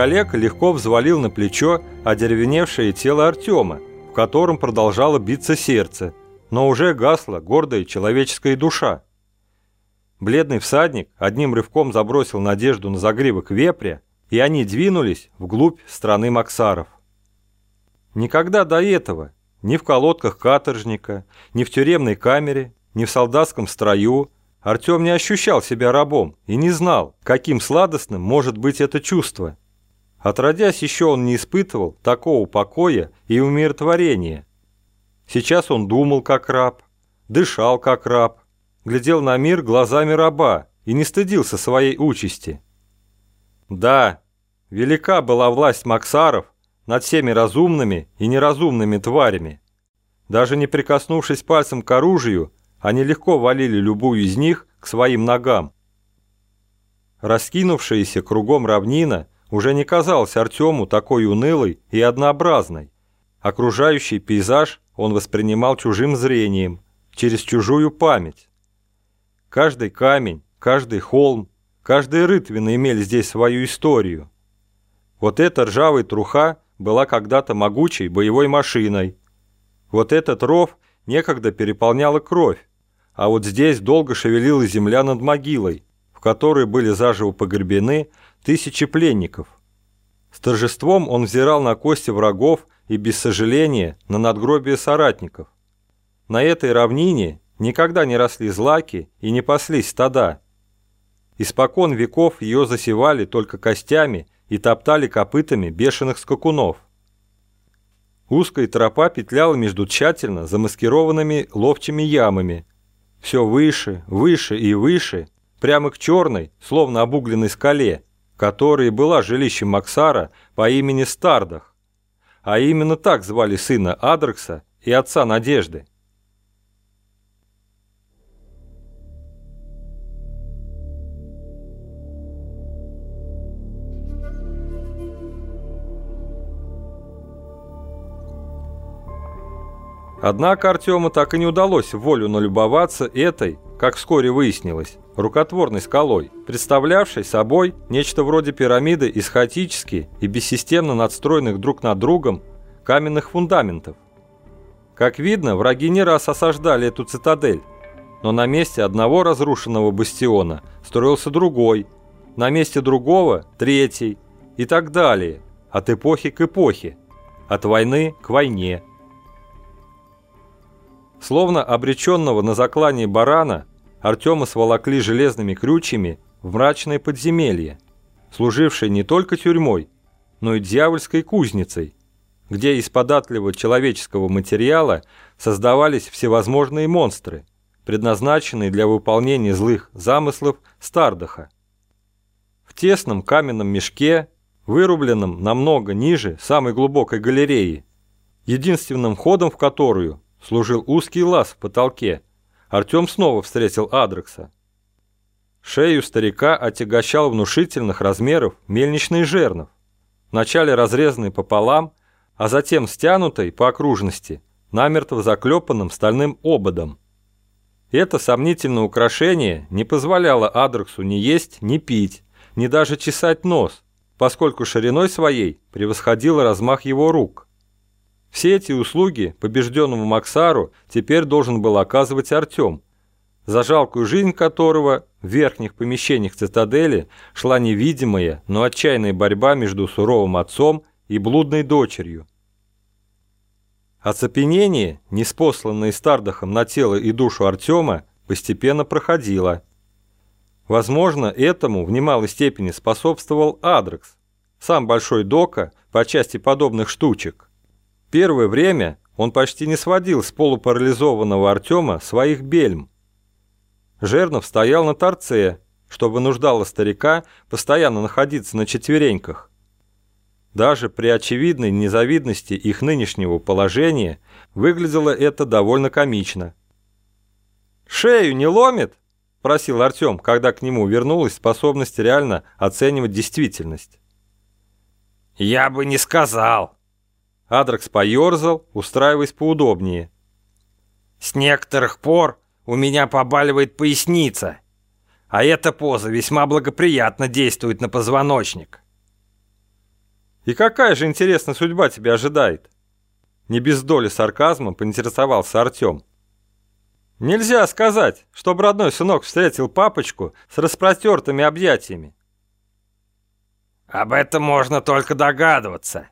коллега легко взвалил на плечо одеревеневшее тело Артема, в котором продолжало биться сердце, но уже гасла гордая человеческая душа. Бледный всадник одним рывком забросил надежду на загривок вепря, и они двинулись вглубь страны Максаров. Никогда до этого, ни в колодках каторжника, ни в тюремной камере, ни в солдатском строю, Артем не ощущал себя рабом и не знал, каким сладостным может быть это чувство. Отродясь еще он не испытывал такого покоя и умиротворения. Сейчас он думал как раб, дышал как раб, глядел на мир глазами раба и не стыдился своей участи. Да, велика была власть Максаров над всеми разумными и неразумными тварями. Даже не прикоснувшись пальцем к оружию, они легко валили любую из них к своим ногам. Раскинувшаяся кругом равнина уже не казалась Артему такой унылой и однообразной. Окружающий пейзаж он воспринимал чужим зрением, через чужую память. Каждый камень, каждый холм, каждая рытвина имели здесь свою историю. Вот эта ржавая труха была когда-то могучей боевой машиной. Вот этот ров некогда переполняла кровь, а вот здесь долго шевелилась земля над могилой, в которой были заживо погребены тысячи пленников. С торжеством он взирал на кости врагов и без сожаления на надгробие соратников. На этой равнине никогда не росли злаки и не паслись стада. Испокон веков ее засевали только костями и топтали копытами бешеных скакунов. Узкая тропа петляла между тщательно замаскированными ловчими ямами. Все выше, выше и выше, прямо к черной, словно обугленной скале, которая была жилищем Максара по имени Стардах. А именно так звали сына Адрекса и отца Надежды. Однако Артему так и не удалось волю налюбоваться этой, как вскоре выяснилось, рукотворной скалой, представлявшей собой нечто вроде пирамиды из хаотически и бессистемно надстроенных друг над другом каменных фундаментов. Как видно, враги не раз осаждали эту цитадель, но на месте одного разрушенного бастиона строился другой, на месте другого – третий и так далее, от эпохи к эпохе, от войны к войне – Словно обреченного на заклание барана, Артема сволокли железными крючьями в мрачное подземелье, служившее не только тюрьмой, но и дьявольской кузницей, где из податливого человеческого материала создавались всевозможные монстры, предназначенные для выполнения злых замыслов Стардаха. В тесном каменном мешке, вырубленном намного ниже самой глубокой галереи, единственным входом в которую служил узкий лаз в потолке. Артем снова встретил Адрекса. Шею старика отягощал внушительных размеров мельничный жернов, вначале разрезанный пополам, а затем стянутой по окружности, намертво заклепанным стальным ободом. Это сомнительное украшение не позволяло Адрексу ни есть, ни пить, ни даже чесать нос, поскольку шириной своей превосходило размах его рук – все эти услуги побежденному Максару теперь должен был оказывать Артем, за жалкую жизнь которого в верхних помещениях цитадели шла невидимая, но отчаянная борьба между суровым отцом и блудной дочерью. Оцепенение, неспосланное Стардахом на тело и душу Артема, постепенно проходило. Возможно, этому в немалой степени способствовал Адрекс, сам Большой Дока по части подобных штучек. Первое время он почти не сводил с полупарализованного Артема своих бельм. Жернов стоял на торце, что вынуждало старика постоянно находиться на четвереньках. Даже при очевидной незавидности их нынешнего положения выглядело это довольно комично. «Шею не ломит?» – просил Артем, когда к нему вернулась способность реально оценивать действительность. «Я бы не сказал», Адрекс поерзал, устраиваясь поудобнее. «С некоторых пор у меня побаливает поясница, а эта поза весьма благоприятно действует на позвоночник». И какая же интересная судьба тебя ожидает? Не без доли сарказма поинтересовался Артем. Нельзя сказать, чтобы родной сынок встретил папочку с распростертыми объятиями. Об этом можно только догадываться.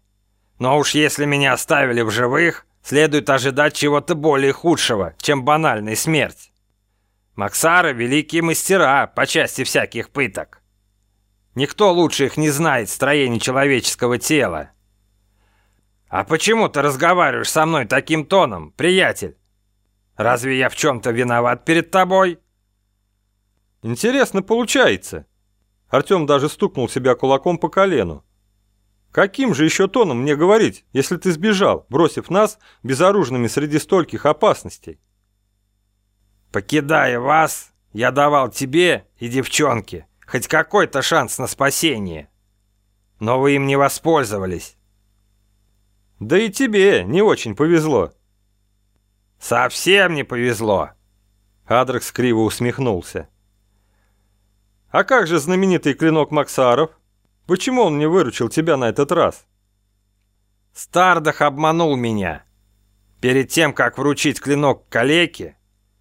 Но уж если меня оставили в живых, следует ожидать чего-то более худшего, чем банальная смерть. Максары — великие мастера по части всяких пыток. Никто лучше их не знает строение человеческого тела. А почему ты разговариваешь со мной таким тоном, приятель? Разве я в чем-то виноват перед тобой? Интересно получается. Артем даже стукнул себя кулаком по колену. Каким же еще тоном мне говорить, если ты сбежал, бросив нас безоружными среди стольких опасностей? Покидая вас, я давал тебе и девчонке хоть какой-то шанс на спасение. Но вы им не воспользовались. Да и тебе не очень повезло. Совсем не повезло. Адрекс криво усмехнулся. А как же знаменитый клинок Максаров? Почему он не выручил тебя на этот раз? Стардах обманул меня. Перед тем, как вручить клинок калеке,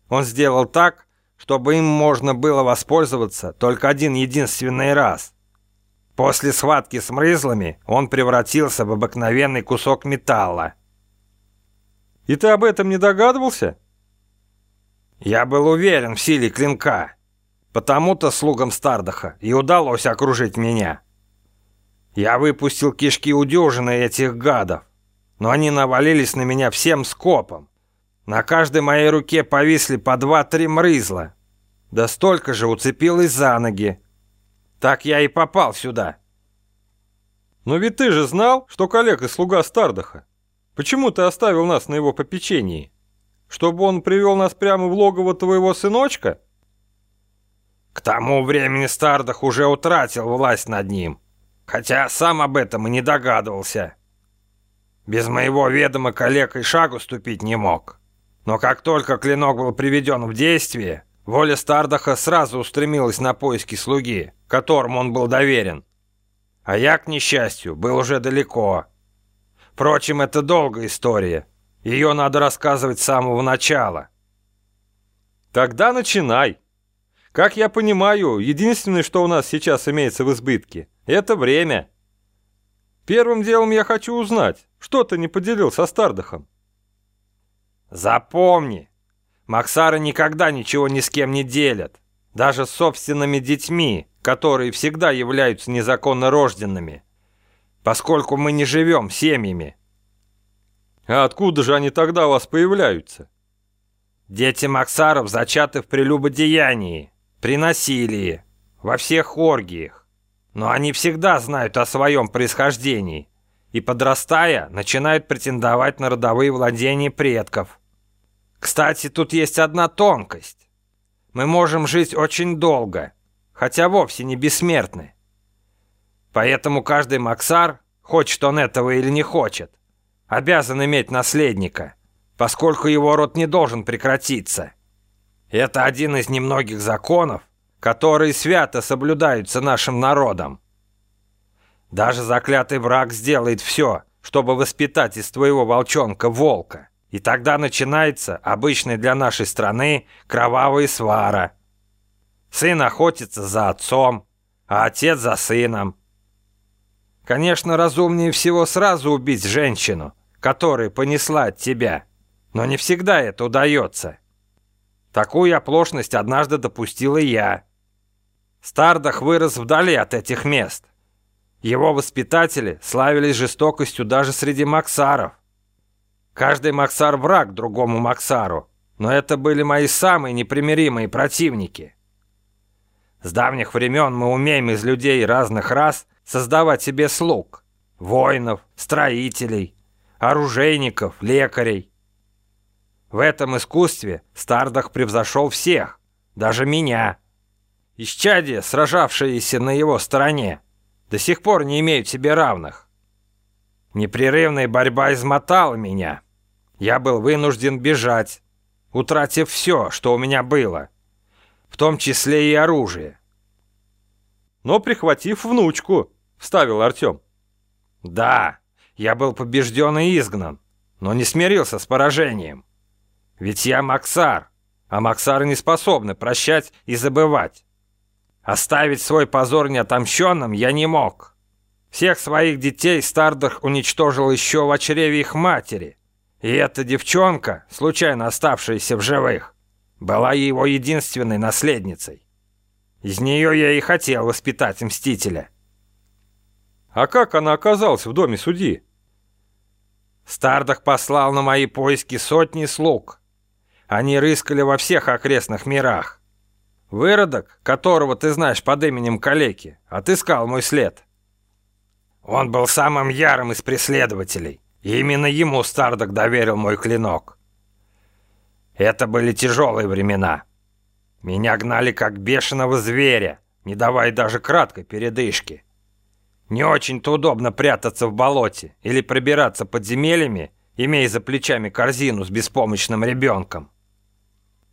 он сделал так, чтобы им можно было воспользоваться только один единственный раз. После схватки с мрызлами он превратился в обыкновенный кусок металла. И ты об этом не догадывался? Я был уверен в силе клинка. Потому-то слугам Стардаха и удалось окружить меня. Я выпустил кишки у дюжины этих гадов, но они навалились на меня всем скопом. На каждой моей руке повисли по два-три мрызла. Да столько же уцепилось за ноги. Так я и попал сюда. Но ведь ты же знал, что коллега слуга Стардаха. Почему ты оставил нас на его попечении? Чтобы он привел нас прямо в логово твоего сыночка? К тому времени Стардах уже утратил власть над ним хотя сам об этом и не догадывался. Без моего ведома коллег и шагу ступить не мог. Но как только клинок был приведен в действие, воля Стардаха сразу устремилась на поиски слуги, которому он был доверен. А я, к несчастью, был уже далеко. Впрочем, это долгая история. Ее надо рассказывать с самого начала. Тогда начинай. Как я понимаю, единственное, что у нас сейчас имеется в избытке – это время. Первым делом я хочу узнать, что ты не поделил со Стардахом. Запомни, Максары никогда ничего ни с кем не делят. Даже с собственными детьми, которые всегда являются незаконно рожденными. Поскольку мы не живем семьями. А откуда же они тогда у вас появляются? Дети Максаров зачаты в прелюбодеянии, при насилии, во всех оргиях. Но они всегда знают о своем происхождении и, подрастая, начинают претендовать на родовые владения предков. Кстати, тут есть одна тонкость. Мы можем жить очень долго, хотя вовсе не бессмертны. Поэтому каждый Максар, хочет он этого или не хочет, обязан иметь наследника, поскольку его род не должен прекратиться. Это один из немногих законов, которые свято соблюдаются нашим народом. Даже заклятый враг сделает все, чтобы воспитать из твоего волчонка волка. И тогда начинается обычная для нашей страны кровавая свара. Сын охотится за отцом, а отец за сыном. Конечно, разумнее всего сразу убить женщину, которая понесла от тебя. Но не всегда это удается. Такую оплошность однажды допустил и я. Стардах вырос вдали от этих мест. Его воспитатели славились жестокостью даже среди максаров. Каждый максар враг другому максару, но это были мои самые непримиримые противники. С давних времен мы умеем из людей разных рас создавать себе слуг, воинов, строителей, оружейников, лекарей. В этом искусстве Стардах превзошел всех, даже меня – Исчадия, сражавшиеся на его стороне, до сих пор не имеют себе равных. Непрерывная борьба измотала меня. Я был вынужден бежать, утратив все, что у меня было, в том числе и оружие. Но прихватив внучку, вставил Артем. Да, я был побежден и изгнан, но не смирился с поражением. Ведь я Максар, а Максары не способны прощать и забывать. Оставить свой позор неотомщенным я не мог. Всех своих детей Стардах уничтожил еще в чреве их матери. И эта девчонка, случайно оставшаяся в живых, была его единственной наследницей. Из нее я и хотел воспитать Мстителя. А как она оказалась в доме судьи? Стардах послал на мои поиски сотни слуг. Они рыскали во всех окрестных мирах. Выродок, которого ты знаешь под именем Калеки, отыскал мой след. Он был самым ярым из преследователей, и именно ему Стардак доверил мой клинок. Это были тяжелые времена. Меня гнали как бешеного зверя, не давая даже краткой передышки. Не очень-то удобно прятаться в болоте или пробираться подземельями, имея за плечами корзину с беспомощным ребенком.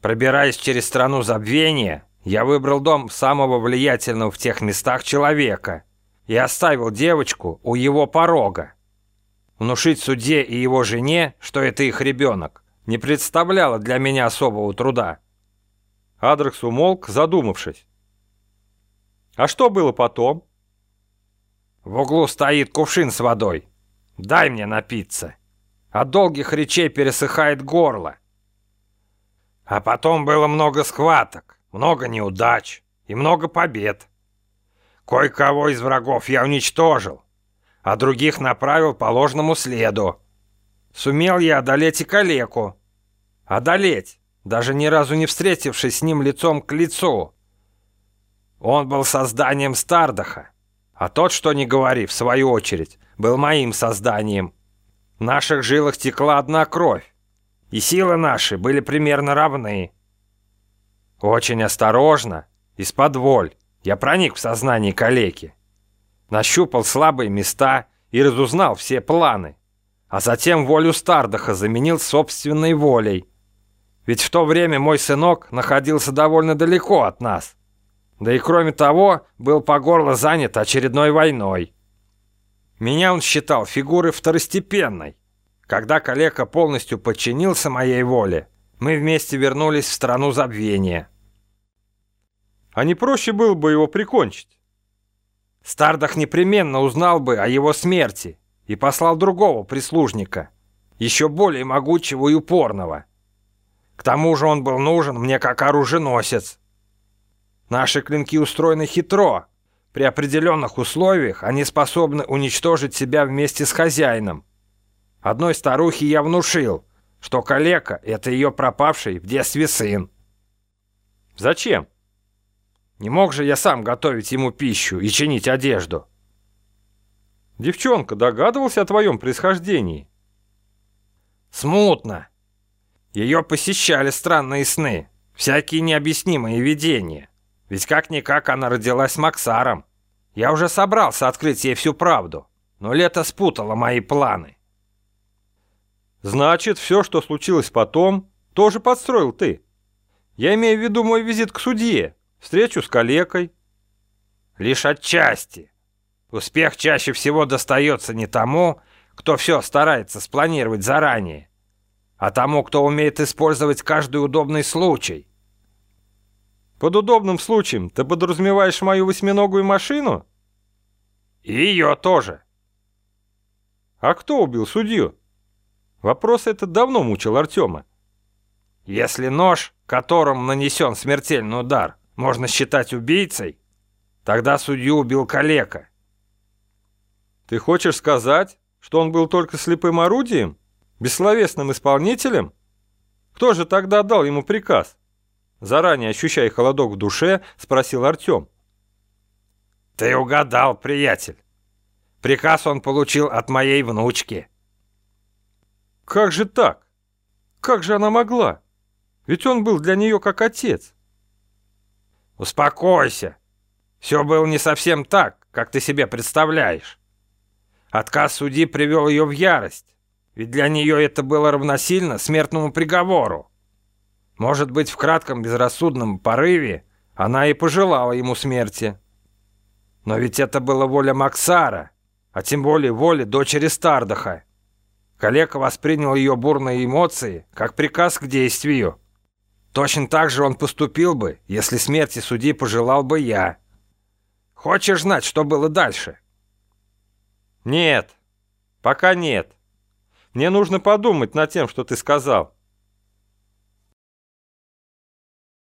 Пробираясь через страну забвения, я выбрал дом самого влиятельного в тех местах человека и оставил девочку у его порога. Внушить судье и его жене, что это их ребенок, не представляло для меня особого труда. Адрекс умолк, задумавшись. «А что было потом?» «В углу стоит кувшин с водой. Дай мне напиться. От долгих речей пересыхает горло. А потом было много схваток, много неудач и много побед. Кое-кого из врагов я уничтожил, а других направил по ложному следу. Сумел я одолеть и калеку. Одолеть, даже ни разу не встретившись с ним лицом к лицу. Он был созданием Стардаха, а тот, что не говори, в свою очередь, был моим созданием. В наших жилах текла одна кровь, и силы наши были примерно равны. Очень осторожно, из-под воль, я проник в сознание калеки, нащупал слабые места и разузнал все планы, а затем волю Стардаха заменил собственной волей, ведь в то время мой сынок находился довольно далеко от нас. Да и кроме того, был по горло занят очередной войной. Меня он считал фигурой второстепенной. Когда калека полностью подчинился моей воле, мы вместе вернулись в страну забвения. А не проще было бы его прикончить? Стардах непременно узнал бы о его смерти и послал другого прислужника, еще более могучего и упорного. К тому же он был нужен мне как оруженосец. Наши клинки устроены хитро. При определенных условиях они способны уничтожить себя вместе с хозяином. Одной старухе я внушил, что калека — это ее пропавший в детстве сын. Зачем? Не мог же я сам готовить ему пищу и чинить одежду. Девчонка догадывался о твоем происхождении? Смутно. Ее посещали странные сны, всякие необъяснимые видения. Ведь как-никак она родилась Максаром. Я уже собрался открыть ей всю правду, но лето спутало мои планы. Значит, все, что случилось потом, тоже подстроил ты. Я имею в виду мой визит к судье, встречу с калекой. Лишь отчасти. Успех чаще всего достается не тому, кто все старается спланировать заранее, а тому, кто умеет использовать каждый удобный случай. Под удобным случаем ты подразумеваешь мою восьминогую машину? И ее тоже. А кто убил судью? Вопрос этот давно мучил Артема. Если нож, которым нанесен смертельный удар, можно считать убийцей, тогда судью убил калека. Ты хочешь сказать, что он был только слепым орудием? Бессловесным исполнителем? Кто же тогда дал ему приказ? Заранее ощущая холодок в душе, спросил Артем. Ты угадал, приятель. Приказ он получил от моей внучки. Как же так? Как же она могла? Ведь он был для нее как отец. Успокойся. Все было не совсем так, как ты себе представляешь. Отказ судьи привел ее в ярость. Ведь для нее это было равносильно смертному приговору. Может быть, в кратком безрассудном порыве она и пожелала ему смерти. Но ведь это была воля Максара, а тем более воли дочери Стардаха. Коллега воспринял ее бурные эмоции как приказ к действию. Точно так же он поступил бы, если смерти судьи пожелал бы я. Хочешь знать, что было дальше? Нет, пока нет. Мне нужно подумать над тем, что ты сказал.